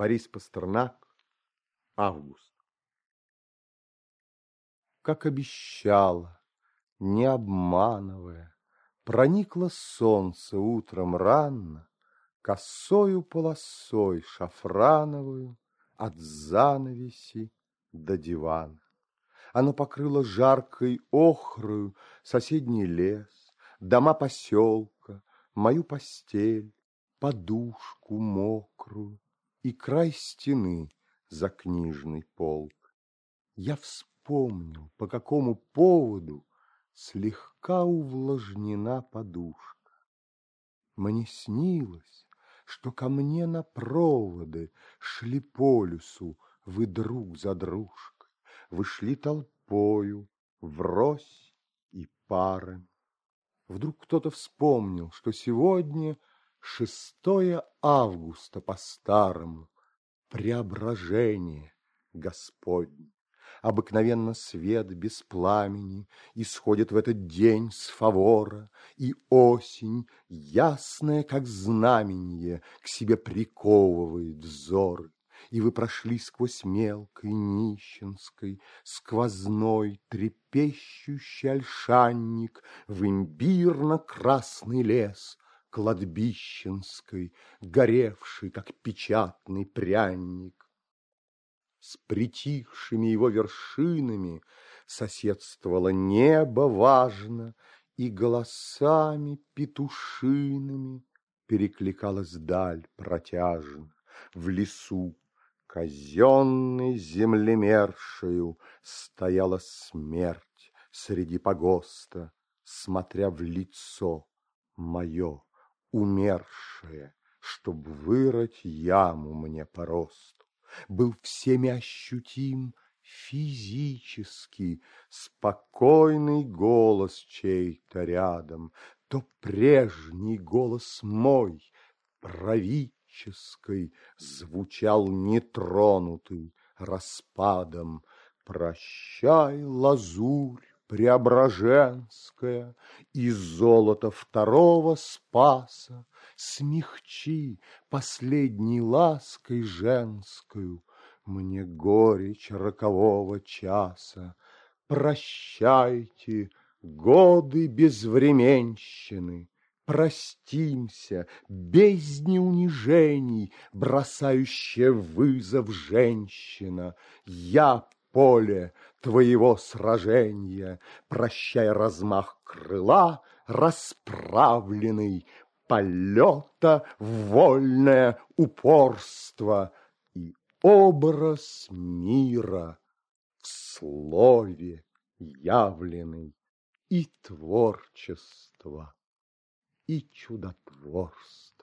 Борис Пастернак. Август. Как обещала, не обманывая, Проникло солнце утром рано, Косою полосой шафрановую От занавеси до дивана. Оно покрыло жаркой охрою Соседний лес, дома поселка, Мою постель, подушку мокрую И край стены за книжный полк. Я вспомнил, по какому поводу Слегка увлажнена подушка. Мне снилось, что ко мне на проводы Шли по лесу вы друг за дружкой, Вы шли толпою, врозь и парами. Вдруг кто-то вспомнил, что сегодня Шестое августа по-старому, Преображение Господне. Обыкновенно свет без пламени Исходит в этот день с фавора, И осень, ясная, как знаменье, К себе приковывает взоры. И вы прошли сквозь мелкой нищенской, Сквозной трепещущий ольшанник В имбирно-красный лес Кладбищенской, Горевший, как печатный пряник. С притихшими его вершинами Соседствовало небо важно, И голосами петушиными Перекликалась даль протяжно. В лесу казенной землемершею Стояла смерть среди погоста, Смотря в лицо мое умершее, Чтоб вырыть яму мне по росту был всеми ощутим физически спокойный голос чей-то рядом, то прежний голос мой, правительской, звучал нетронутый распадом. Прощай, лазурь преображенская, и золото второго спаса Смягчи последней лаской женскую Мне горечь рокового часа. Прощайте, годы безвременщины, Простимся, бездни унижений, Бросающая вызов женщина. Я поле твоего сражения, Прощай размах крыла расправленный, полета вольное упорство и образ мира в слове явленный и творчество, и чудотворство.